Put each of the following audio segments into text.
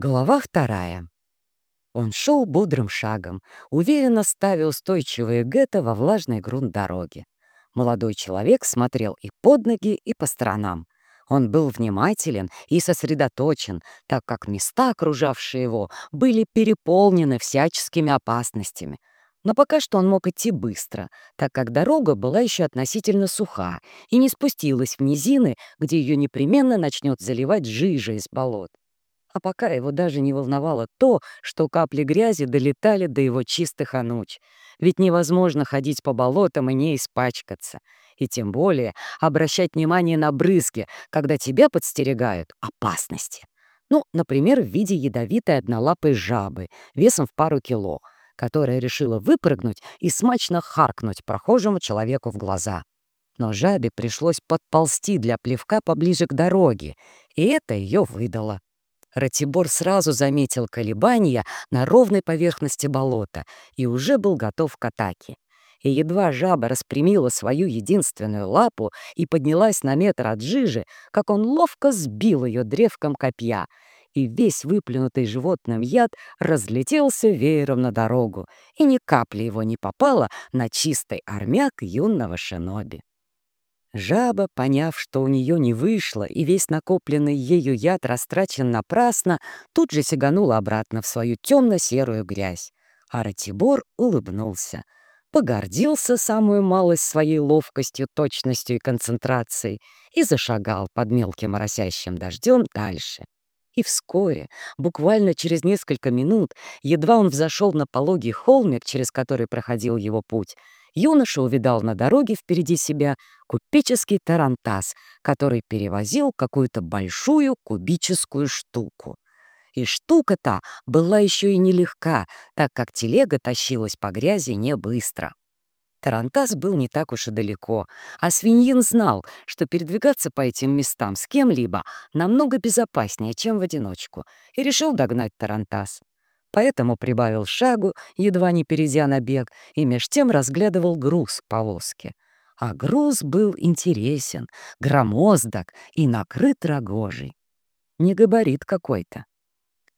Глава вторая. Он шел бодрым шагом, уверенно ставя устойчивые гетто во влажный грунт дороги. Молодой человек смотрел и под ноги, и по сторонам. Он был внимателен и сосредоточен, так как места, окружавшие его, были переполнены всяческими опасностями. Но пока что он мог идти быстро, так как дорога была еще относительно суха и не спустилась в низины, где ее непременно начнет заливать жижа из болот а пока его даже не волновало то, что капли грязи долетали до его чистых ануч. Ведь невозможно ходить по болотам и не испачкаться. И тем более обращать внимание на брызги, когда тебя подстерегают опасности. Ну, например, в виде ядовитой однолапой жабы весом в пару кило, которая решила выпрыгнуть и смачно харкнуть прохожему человеку в глаза. Но жабе пришлось подползти для плевка поближе к дороге, и это ее выдало. Ратибор сразу заметил колебания на ровной поверхности болота и уже был готов к атаке. И едва жаба распрямила свою единственную лапу и поднялась на метр от жижи, как он ловко сбил ее древком копья, и весь выплюнутый животным яд разлетелся веером на дорогу, и ни капли его не попало на чистый армяк юного шиноби. Жаба, поняв, что у нее не вышло и весь накопленный ею яд растрачен напрасно, тут же сиганула обратно в свою темно-серую грязь. А Ратибор улыбнулся, погордился самую малость своей ловкостью, точностью и концентрацией и зашагал под мелким моросящим дождем дальше. И вскоре, буквально через несколько минут, едва он взошел на пологий холмик, через который проходил его путь, юноша увидал на дороге впереди себя купеческий тарантас, который перевозил какую-то большую кубическую штуку. И штука-то была еще и нелегка, так как телега тащилась по грязи не быстро. Тарантас был не так уж и далеко, а свиньин знал, что передвигаться по этим местам с кем-либо намного безопаснее, чем в одиночку, и решил догнать Тарантас поэтому прибавил шагу, едва не перейдя на бег, и меж тем разглядывал груз повозки. А груз был интересен, громоздок и накрыт рогожей. Не габарит какой-то.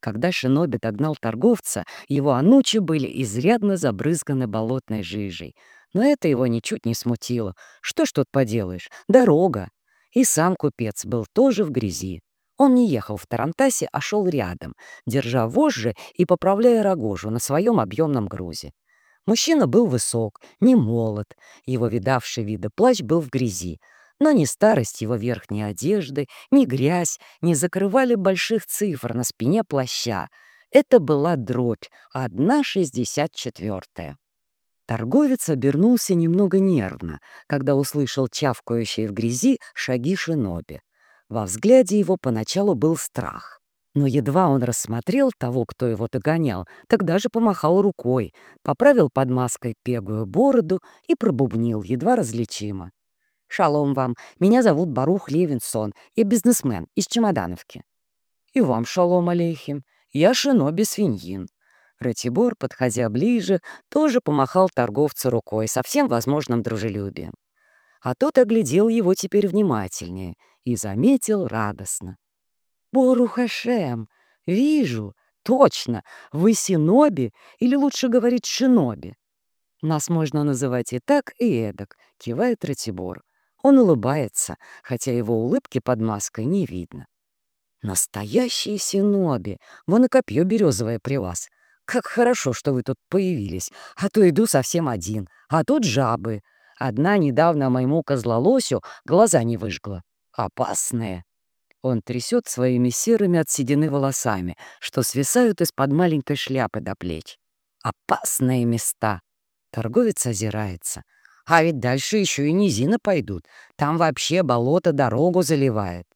Когда Шиноби догнал торговца, его анучи были изрядно забрызганы болотной жижей. Но это его ничуть не смутило. Что ж тут поделаешь? Дорога. И сам купец был тоже в грязи. Он не ехал в Тарантасе, а шел рядом, держа вожжи и поправляя рогожу на своем объемном грузе. Мужчина был высок, не молод, его видавший виды плащ был в грязи, но ни старость его верхней одежды, ни грязь не закрывали больших цифр на спине плаща. Это была дробь, одна шестьдесят четвертая. Торговец обернулся немного нервно, когда услышал чавкающие в грязи шаги шиноби. Во взгляде его поначалу был страх. Но едва он рассмотрел того, кто его догонял, тогда же помахал рукой, поправил под маской пегую бороду и пробубнил, едва различимо. «Шалом вам, меня зовут Барух Левинсон, я бизнесмен из Чемодановки». «И вам шалом алейхим, я шиноби свиньин». Ратибор, подходя ближе, тоже помахал торговцу рукой со всем возможным дружелюбием. А тот оглядел его теперь внимательнее — и заметил радостно. «Борухашем! Вижу! Точно! Вы синоби, или лучше говорить шиноби!» «Нас можно называть и так, и эдак», — кивает Ратибор. Он улыбается, хотя его улыбки под маской не видно. «Настоящие синоби! Вон и копье березовое при вас. Как хорошо, что вы тут появились, а то иду совсем один, а тут жабы. Одна недавно моему козлолосю глаза не выжгла опасные. Он трясет своими серыми от седины волосами, что свисают из-под маленькой шляпы до плеч. Опасные места. Торговец озирается. А ведь дальше еще и низина пойдут. Там вообще болото дорогу заливает.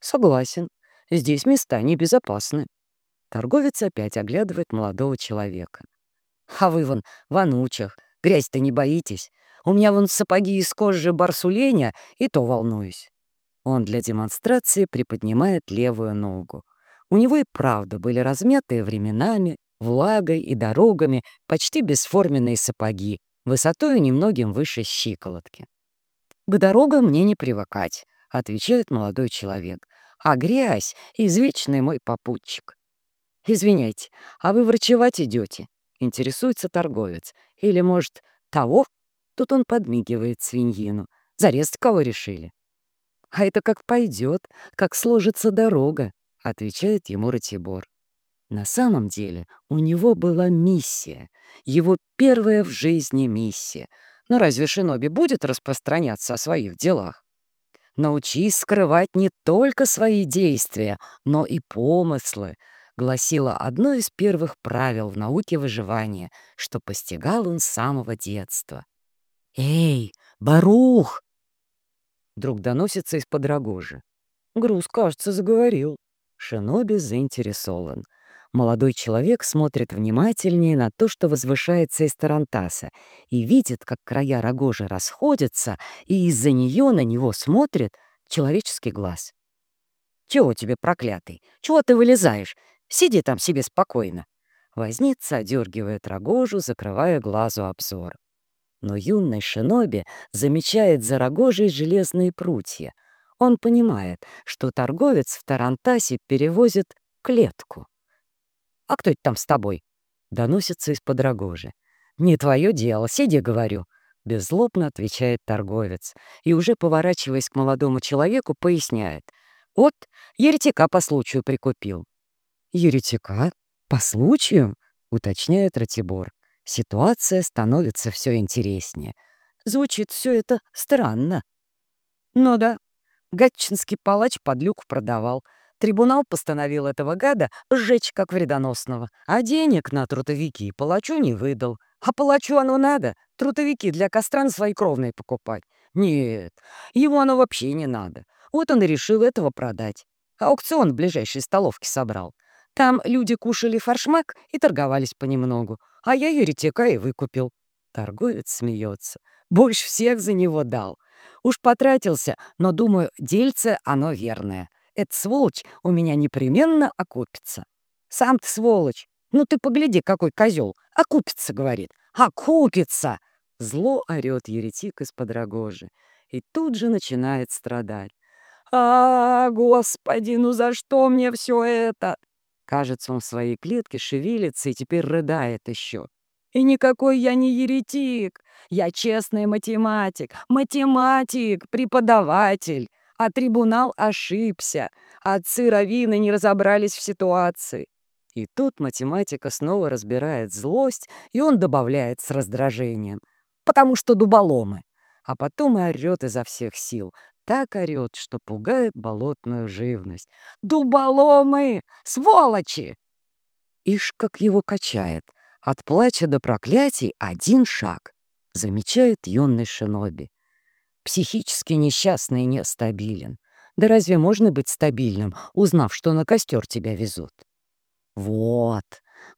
Согласен, здесь места небезопасны. Торговец опять оглядывает молодого человека. А вы вон в анучах, грязь-то не боитесь. У меня вон сапоги из кожи барсуленя, и то волнуюсь. Он для демонстрации приподнимает левую ногу. У него и правда были размятые временами, влагой и дорогами почти бесформенные сапоги, высотой немногим выше щиколотки. «К дорогам мне не привыкать», — отвечает молодой человек. «А грязь — извечный мой попутчик». «Извиняйте, а вы врачевать идете?» — интересуется торговец. «Или, может, того?» Тут он подмигивает свиньину. «Зарезать кого решили?» «А это как пойдет, как сложится дорога», — отвечает ему Ратибор. На самом деле у него была миссия, его первая в жизни миссия. Но разве Шиноби будет распространяться о своих делах? «Научись скрывать не только свои действия, но и помыслы», гласило одно из первых правил в науке выживания, что постигал он с самого детства. «Эй, Барух!» Вдруг доносится из-под рогожи. Груз, кажется, заговорил. Шиноби заинтересован. Молодой человек смотрит внимательнее на то, что возвышается из Тарантаса, и видит, как края рогожи расходятся, и из-за нее на него смотрит человеческий глаз. «Чего тебе, проклятый? Чего ты вылезаешь? Сиди там себе спокойно». Возница одергивает рогожу, закрывая глазу обзор. Но юный шиноби замечает за рогожей железные прутья. Он понимает, что торговец в Тарантасе перевозит клетку. «А кто это там с тобой?» — доносится из-под рогожи. «Не твое дело, сиди, говорю», — беззлобно отвечает торговец и, уже поворачиваясь к молодому человеку, поясняет. «Вот, еретика по случаю прикупил». «Еретика? По случаю?» — уточняет Ратибор. Ситуация становится все интереснее. Звучит все это странно. Ну да, Гатчинский палач под люк продавал — Трибунал постановил этого гада сжечь как вредоносного, а денег на трутовики палачу не выдал. А палачу оно надо, трутовики для костран свои кровные покупать. Нет, ему оно вообще не надо. Вот он и решил этого продать. Аукцион в ближайшей столовке собрал. Там люди кушали фаршмак и торговались понемногу, а я еретика и выкупил. Торговец смеется. Больше всех за него дал. Уж потратился, но, думаю, дельце оно верное. Эта сволочь у меня непременно окупится. Сам ты сволочь. Ну ты погляди, какой козел. Окупится, говорит. Окупится! Зло орет еретик из-под рогожи. И тут же начинает страдать. А, господи, ну за что мне все это? Кажется, он в своей клетке шевелится и теперь рыдает еще. И никакой я не еретик. Я честный математик, математик, преподаватель. А трибунал ошибся. Отцы Равины не разобрались в ситуации. И тут математика снова разбирает злость, и он добавляет с раздражением. Потому что дуболомы. А потом и орёт изо всех сил. Так орёт, что пугает болотную живность. «Дуболомы! Сволочи!» Ишь, как его качает. От плача до проклятий один шаг. Замечает юный шиноби. Психически несчастный и нестабилен. Да разве можно быть стабильным, узнав, что на костер тебя везут? Вот,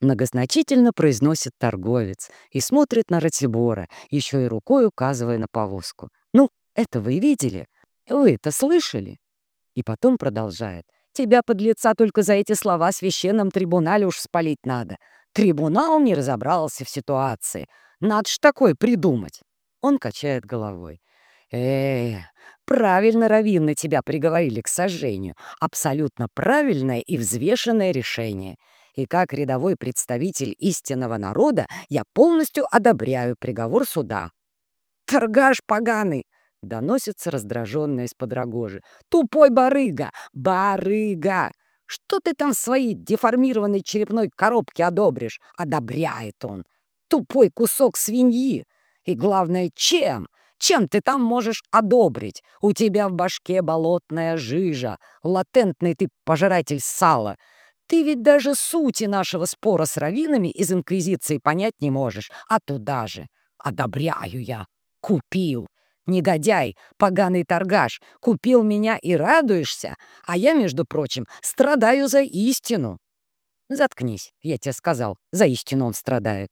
многозначительно произносит торговец и смотрит на Ратибора, еще и рукой указывая на повозку. Ну, это вы видели? Вы это слышали? И потом продолжает. Тебя, подлеца, только за эти слова священном трибунале уж спалить надо. Трибунал не разобрался в ситуации. Надо ж такое придумать. Он качает головой. Э, правильно раввины тебя приговорили к сожжению. Абсолютно правильное и взвешенное решение. И как рядовой представитель истинного народа я полностью одобряю приговор суда. «Торгаш поганый!» — доносится раздраженная из-под рогожи. «Тупой барыга! Барыга! Что ты там в своей деформированной черепной коробке одобришь?» Одобряет он. «Тупой кусок свиньи! И главное, чем?» Чем ты там можешь одобрить? У тебя в башке болотная жижа, латентный ты пожиратель сала. Ты ведь даже сути нашего спора с раввинами из Инквизиции понять не можешь, а туда же. Одобряю я. Купил. Негодяй, поганый торгаш, купил меня и радуешься, а я, между прочим, страдаю за истину. Заткнись, я тебе сказал, за истину он страдает.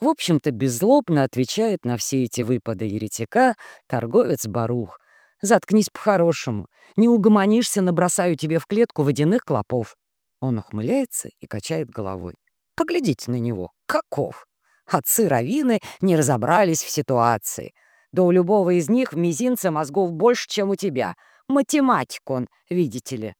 В общем-то, беззлобно отвечает на все эти выпады еретика торговец Барух. «Заткнись по-хорошему. Не угомонишься, набросаю тебе в клетку водяных клопов». Он ухмыляется и качает головой. «Поглядите на него. Каков? Отцы Равины не разобрались в ситуации. Да у любого из них в мизинце мозгов больше, чем у тебя. Математик он, видите ли».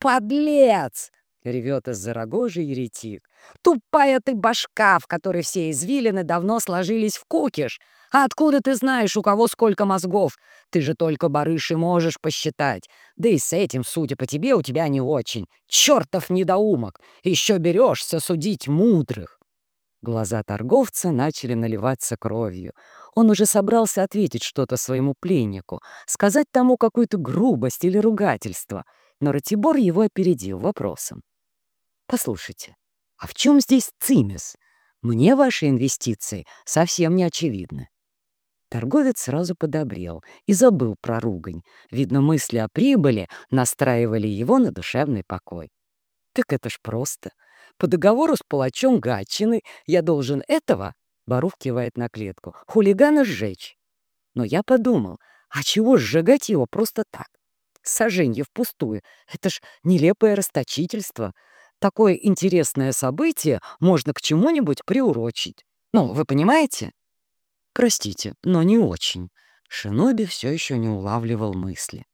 «Подлец!» — ревет из-за рогожи еретик. «Тупая ты башка, в которой все извилины давно сложились в кукиш! А откуда ты знаешь, у кого сколько мозгов? Ты же только барыши можешь посчитать. Да и с этим, судя по тебе, у тебя не очень. Чертов недоумок! Еще берешься судить мудрых!» Глаза торговца начали наливаться кровью. Он уже собрался ответить что-то своему пленнику, сказать тому какую-то грубость или ругательство, но Ратибор его опередил вопросом. «Послушайте, а в чем здесь цимес? Мне ваши инвестиции совсем не очевидны». Торговец сразу подобрел и забыл про ругань. Видно, мысли о прибыли настраивали его на душевный покой. «Так это ж просто. По договору с палачом Гатчины я должен этого, — Барух кивает на клетку, — хулигана сжечь. Но я подумал, а чего сжигать его просто так? Сожжение впустую. Это ж нелепое расточительство. Такое интересное событие можно к чему-нибудь приурочить. Ну, вы понимаете? Простите, но не очень. Шиноби все еще не улавливал мысли.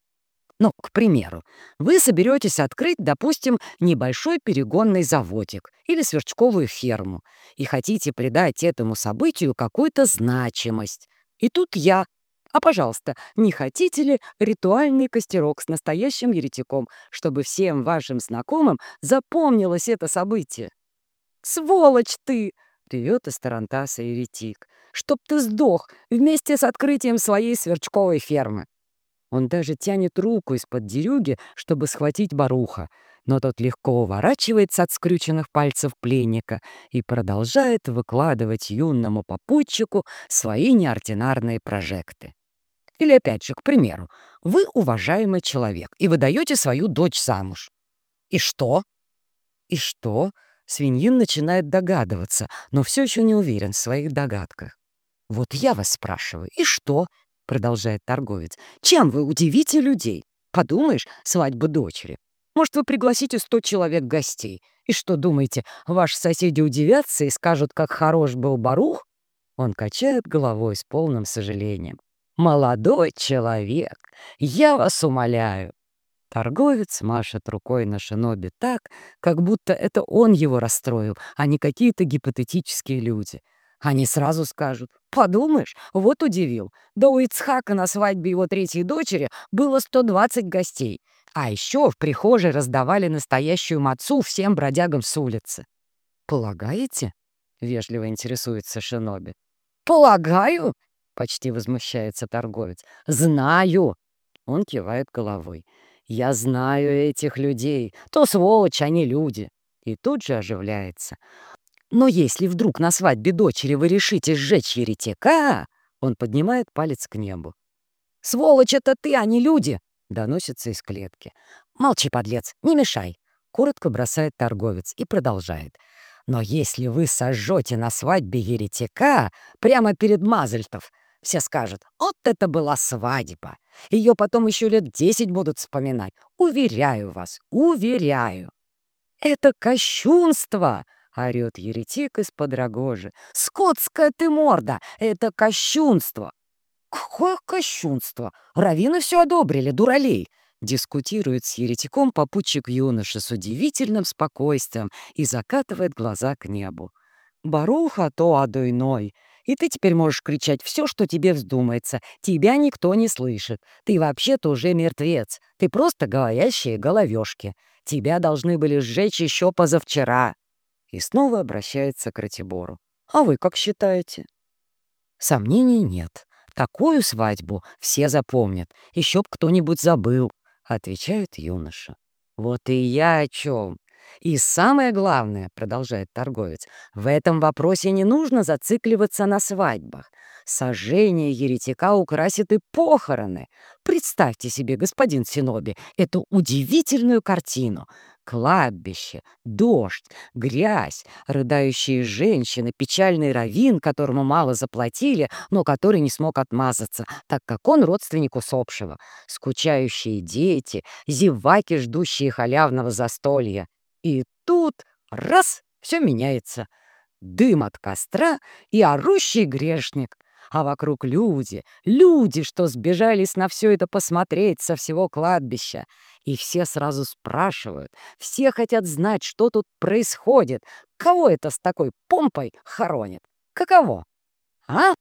Ну, к примеру, вы соберетесь открыть, допустим, небольшой перегонный заводик или сверчковую ферму и хотите придать этому событию какую-то значимость. И тут я. А, пожалуйста, не хотите ли ритуальный костерок с настоящим еретиком, чтобы всем вашим знакомым запомнилось это событие? «Сволочь ты!» — ревет из Тарантаса еретик. «Чтоб ты сдох вместе с открытием своей сверчковой фермы!» Он даже тянет руку из-под дерюги, чтобы схватить Баруха, но тот легко уворачивается от скрюченных пальцев пленника и продолжает выкладывать юному попутчику свои неординарные прожекты. Или, опять же, к примеру, вы уважаемый человек и выдаете свою дочь замуж. И что? И что? Свиньин начинает догадываться, но все еще не уверен в своих догадках. Вот я вас спрашиваю, и что? — продолжает торговец. «Чем вы удивите людей? Подумаешь, свадьба дочери. Может, вы пригласите сто человек гостей. И что, думаете, ваши соседи удивятся и скажут, как хорош был Барух?» Он качает головой с полным сожалением. «Молодой человек, я вас умоляю!» Торговец машет рукой на шиноби так, как будто это он его расстроил, а не какие-то гипотетические люди — они сразу скажут, подумаешь, вот удивил. Да у Ицхака на свадьбе его третьей дочери было 120 гостей. А еще в прихожей раздавали настоящую мацу всем бродягам с улицы. «Полагаете?» — вежливо интересуется Шиноби. «Полагаю?» — почти возмущается торговец. «Знаю!» — он кивает головой. «Я знаю этих людей. То сволочь, они люди!» И тут же оживляется. Но если вдруг на свадьбе дочери вы решите сжечь еретика, он поднимает палец к небу. «Сволочь это ты, а не люди!» — доносится из клетки. «Молчи, подлец, не мешай!» — коротко бросает торговец и продолжает. «Но если вы сожжете на свадьбе еретика прямо перед Мазельтов, все скажут, вот это была свадьба. Ее потом еще лет десять будут вспоминать. Уверяю вас, уверяю. Это кощунство!» — орёт еретик из-под рогожи. «Скотская ты морда! Это кощунство!» «Какое кощунство? Равины все одобрили, дуралей!» Дискутирует с еретиком попутчик юноши с удивительным спокойствием и закатывает глаза к небу. «Баруха то адуйной!» И ты теперь можешь кричать все, что тебе вздумается. Тебя никто не слышит. Ты вообще-то уже мертвец. Ты просто говорящие головешки. Тебя должны были сжечь еще позавчера и снова обращается к Ратибору. «А вы как считаете?» Сомнений нет. Такую свадьбу все запомнят. Еще б кто-нибудь забыл, — отвечает юноша. Вот и я о чем. И самое главное, — продолжает торговец, — в этом вопросе не нужно зацикливаться на свадьбах. Сожжение еретика украсит и похороны. Представьте себе, господин Синоби, эту удивительную картину. Кладбище, дождь, грязь, рыдающие женщины, печальный равин, которому мало заплатили, но который не смог отмазаться, так как он родственник усопшего, скучающие дети, зеваки, ждущие халявного застолья. И тут раз — все меняется. Дым от костра и орущий грешник. а вокруг люди, люди, что сбежались на все это посмотреть со всего кладбища. И все сразу спрашивают, все хотят знать, что тут происходит, кого это с такой помпой хоронит, каково, а?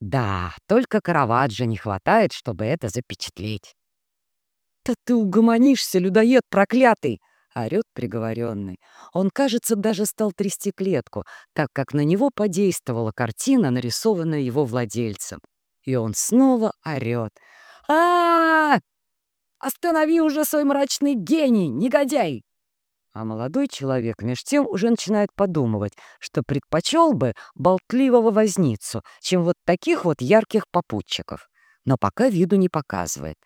Да, только Караваджо не хватает, чтобы это запечатлеть. «Да ты угомонишься, людоед проклятый!» — орёт приговоренный. Он, кажется, даже стал трясти клетку, так как на него подействовала картина, нарисованная его владельцем. И он снова орёт. а, -а, -а Останови уже свой мрачный гений, негодяй!» А молодой человек меж тем уже начинает подумывать, что предпочел бы болтливого возницу, чем вот таких вот ярких попутчиков. Но пока виду не показывает.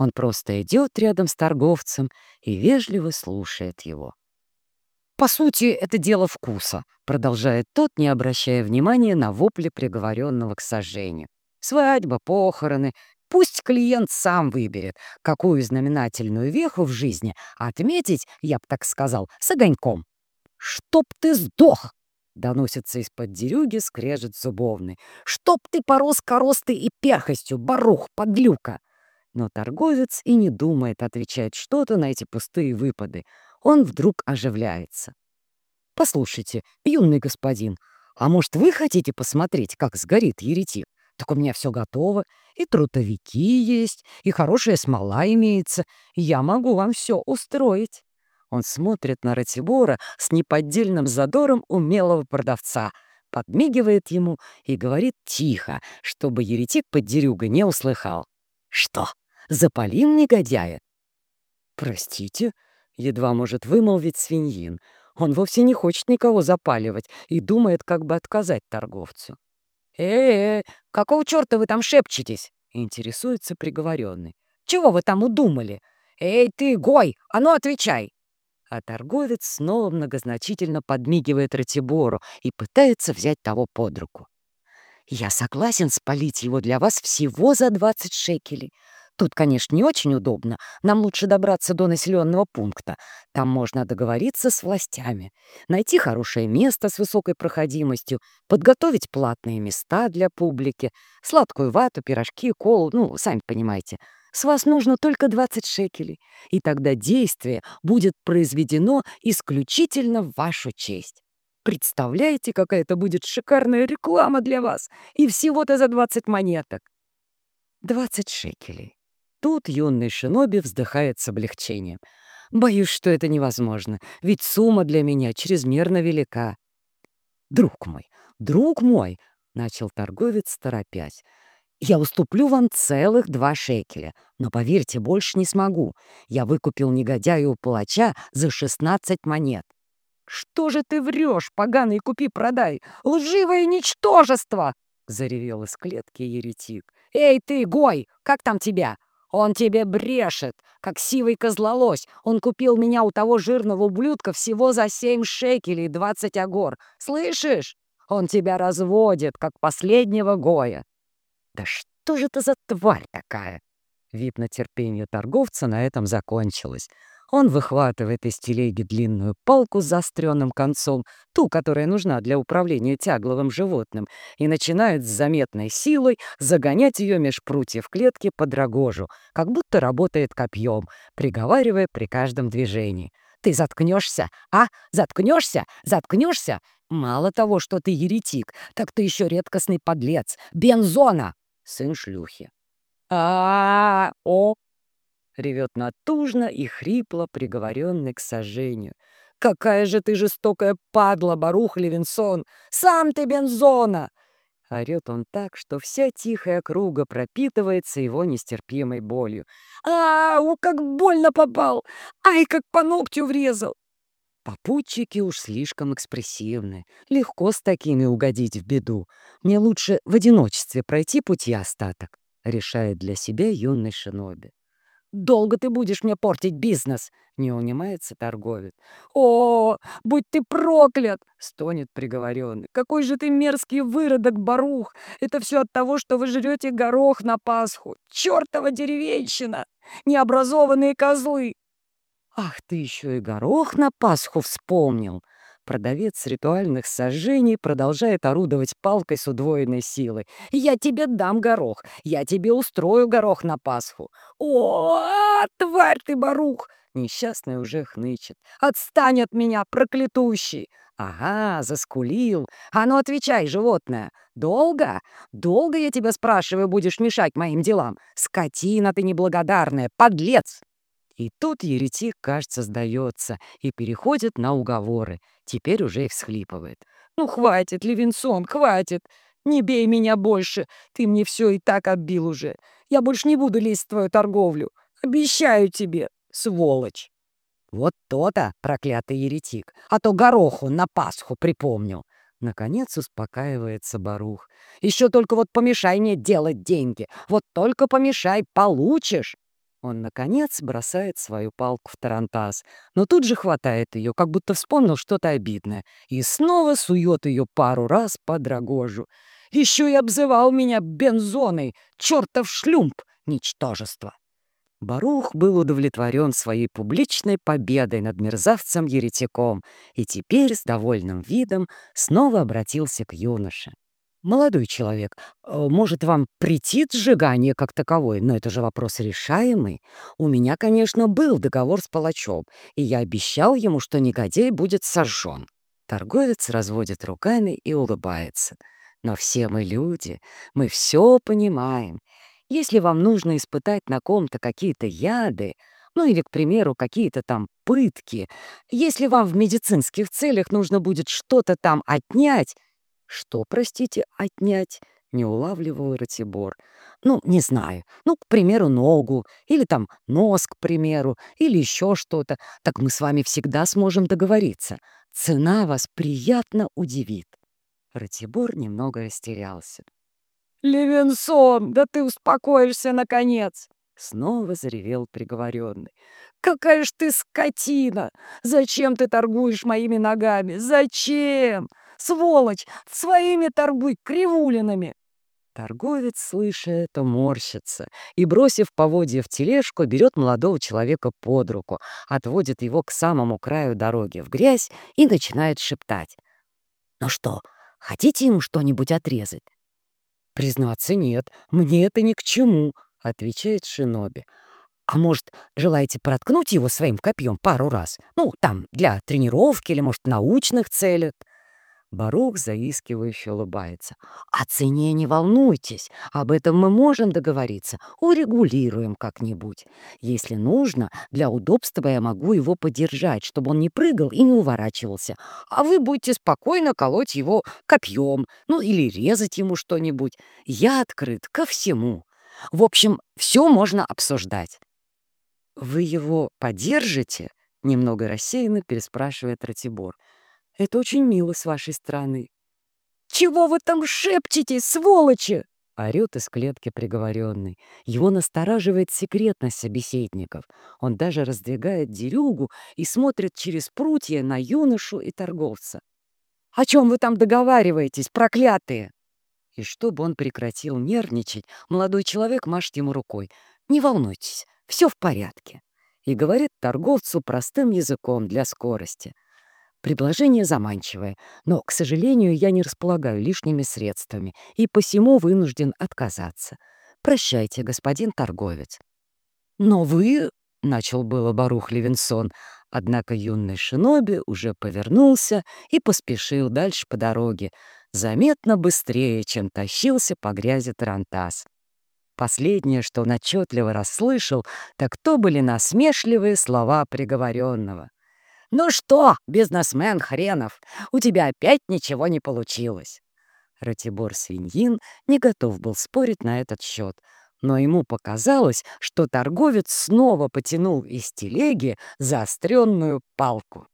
Он просто идет рядом с торговцем и вежливо слушает его. «По сути, это дело вкуса», — продолжает тот, не обращая внимания на вопли приговоренного к сожжению. «Свадьба, похороны, Пусть клиент сам выберет, какую знаменательную веху в жизни отметить, я бы так сказал, с огоньком. «Чтоб ты сдох!» — доносится из-под дерюги скрежет зубовный. «Чтоб ты порос коростой и перхостью, барух, подлюка!» Но торговец и не думает отвечать что-то на эти пустые выпады. Он вдруг оживляется. «Послушайте, юный господин, а может, вы хотите посмотреть, как сгорит еретик? Так у меня все готово, и трутовики есть, и хорошая смола имеется. Я могу вам все устроить». Он смотрит на Ратибора с неподдельным задором умелого продавца, подмигивает ему и говорит тихо, чтобы еретик под дерюгой не услыхал. «Что, запалим негодяя?» «Простите», — едва может вымолвить свиньин. Он вовсе не хочет никого запаливать и думает, как бы отказать торговцу. «Э-э, какого черта вы там шепчетесь?» — интересуется приговоренный. «Чего вы там удумали? Эй, ты, Гой, а ну отвечай!» А торговец снова многозначительно подмигивает Ратибору и пытается взять того под руку. «Я согласен спалить его для вас всего за 20 шекелей. Тут, конечно, не очень удобно. Нам лучше добраться до населенного пункта. Там можно договориться с властями, найти хорошее место с высокой проходимостью, подготовить платные места для публики, сладкую вату, пирожки, колу, ну, сами понимаете. С вас нужно только 20 шекелей, и тогда действие будет произведено исключительно в вашу честь. Представляете, какая это будет шикарная реклама для вас? И всего-то за 20 монеток. 20 шекелей. Тут юный шиноби вздыхает с облегчением. «Боюсь, что это невозможно, ведь сумма для меня чрезмерно велика». «Друг мой, друг мой!» — начал торговец, торопясь. «Я уступлю вам целых два шекеля, но, поверьте, больше не смогу. Я выкупил негодяю у палача за шестнадцать монет». «Что же ты врешь, поганый купи-продай? Лживое ничтожество!» — заревел из клетки еретик. «Эй ты, Гой, как там тебя? Он тебе брешет, как сивый козлолось. Он купил меня у того жирного ублюдка всего за семь шекелей двадцать агор. Слышишь? Он тебя разводит, как последнего Гоя. Да что же это за тварь такая? Вид на терпение торговца на этом закончилось. Он выхватывает из телеги длинную палку с заостренным концом, ту, которая нужна для управления тягловым животным, и начинает с заметной силой загонять ее меж прутьев клетки под рогожу, как будто работает копьем, приговаривая при каждом движении. «Ты заткнешься, а? Заткнешься? Заткнешься? Мало того, что ты еретик, так ты еще редкостный подлец. Бензона!» Сын шлюхи. а, -а, -а О! Ревет натужно и хрипло приговоренный к сожжению. «Какая же ты жестокая падла, Барух Левинсон! Сам ты бензона!» Орет он так, что вся тихая круга пропитывается его нестерпимой болью. «Ау, как больно попал! Ай, как по ногтю врезал!» Попутчики уж слишком экспрессивны. Легко с такими угодить в беду. Мне лучше в одиночестве пройти пути остаток, решает для себя юный шиноби. Долго ты будешь мне портить бизнес!» — не унимается торговец. «О, будь ты проклят!» — стонет приговоренный. «Какой же ты мерзкий выродок, Барух! Это все от того, что вы жрете горох на Пасху! Чертова деревенщина! Необразованные козлы!» «Ах, ты еще и горох на Пасху вспомнил!» Продавец ритуальных сожжений продолжает орудовать палкой с удвоенной силой. «Я тебе дам горох! Я тебе устрою горох на Пасху!» «О, тварь ты, Барух!» Несчастный уже хнычет. «Отстань от меня, проклятущий!» «Ага, заскулил. А ну отвечай, животное. Долго? Долго, я тебя спрашиваю, будешь мешать моим делам? Скотина ты неблагодарная, подлец!» И тут еретик, кажется, сдается и переходит на уговоры. Теперь уже и всхлипывает. «Ну, хватит, Левинсон, хватит! Не бей меня больше! Ты мне все и так отбил уже! Я больше не буду лезть в твою торговлю! Обещаю тебе, сволочь!» Вот то-то, проклятый еретик, а то гороху на Пасху припомнил. Наконец успокаивается Барух. Еще только вот помешай мне делать деньги. Вот только помешай, получишь. Он, наконец, бросает свою палку в тарантас, но тут же хватает ее, как будто вспомнил что-то обидное, и снова сует ее пару раз под рогожу. Еще и обзывал меня бензоной, чертов шлюмп, ничтожество. Барух был удовлетворен своей публичной победой над мерзавцем-еретиком и теперь с довольным видом снова обратился к юноше. «Молодой человек, э, может, вам претит сжигание как таковое, но это же вопрос решаемый. У меня, конечно, был договор с палачом, и я обещал ему, что негодяй будет сожжен». Торговец разводит руками и улыбается. «Но все мы люди, мы все понимаем, если вам нужно испытать на ком-то какие-то яды, ну или, к примеру, какие-то там пытки, если вам в медицинских целях нужно будет что-то там отнять... Что, простите, отнять? Не улавливал Ратибор. Ну, не знаю. Ну, к примеру, ногу, или там нос, к примеру, или еще что-то. Так мы с вами всегда сможем договориться. Цена вас приятно удивит. Ратибор немного растерялся. «Левинсон, да ты успокоишься, наконец!» Снова заревел приговоренный. «Какая ж ты скотина! Зачем ты торгуешь моими ногами? Зачем? Сволочь! Своими торгуй кривулинами!» Торговец, слыша это, морщится и, бросив поводья в тележку, берет молодого человека под руку, отводит его к самому краю дороги в грязь и начинает шептать. «Ну что, хотите ему что-нибудь отрезать?» «Признаться, нет, мне это ни к чему», — отвечает Шиноби. «А может, желаете проткнуть его своим копьем пару раз? Ну, там, для тренировки или, может, научных целей?» Барух заискивающе улыбается. «О цене не волнуйтесь, об этом мы можем договориться, урегулируем как-нибудь. Если нужно, для удобства я могу его подержать, чтобы он не прыгал и не уворачивался, а вы будете спокойно колоть его копьем, ну или резать ему что-нибудь. Я открыт ко всему. В общем, все можно обсуждать». «Вы его подержите?» — немного рассеянно переспрашивает Ратибор. — это очень мило с вашей стороны. «Чего вы там шепчете, сволочи?» — орёт из клетки приговоренный. Его настораживает секретность собеседников. Он даже раздвигает дерюгу и смотрит через прутья на юношу и торговца. «О чем вы там договариваетесь, проклятые?» И чтобы он прекратил нервничать, молодой человек машет ему рукой. «Не волнуйтесь, все в порядке». И говорит торговцу простым языком для скорости — Предложение заманчивое, но, к сожалению, я не располагаю лишними средствами и посему вынужден отказаться. Прощайте, господин торговец. Но вы... — начал было Барух Левинсон, однако юный шиноби уже повернулся и поспешил дальше по дороге, заметно быстрее, чем тащился по грязи Тарантас. Последнее, что он отчетливо расслышал, так то были насмешливые слова приговоренного. «Ну что, бизнесмен хренов, у тебя опять ничего не получилось!» Ратибор Свиньин не готов был спорить на этот счет, но ему показалось, что торговец снова потянул из телеги заостренную палку.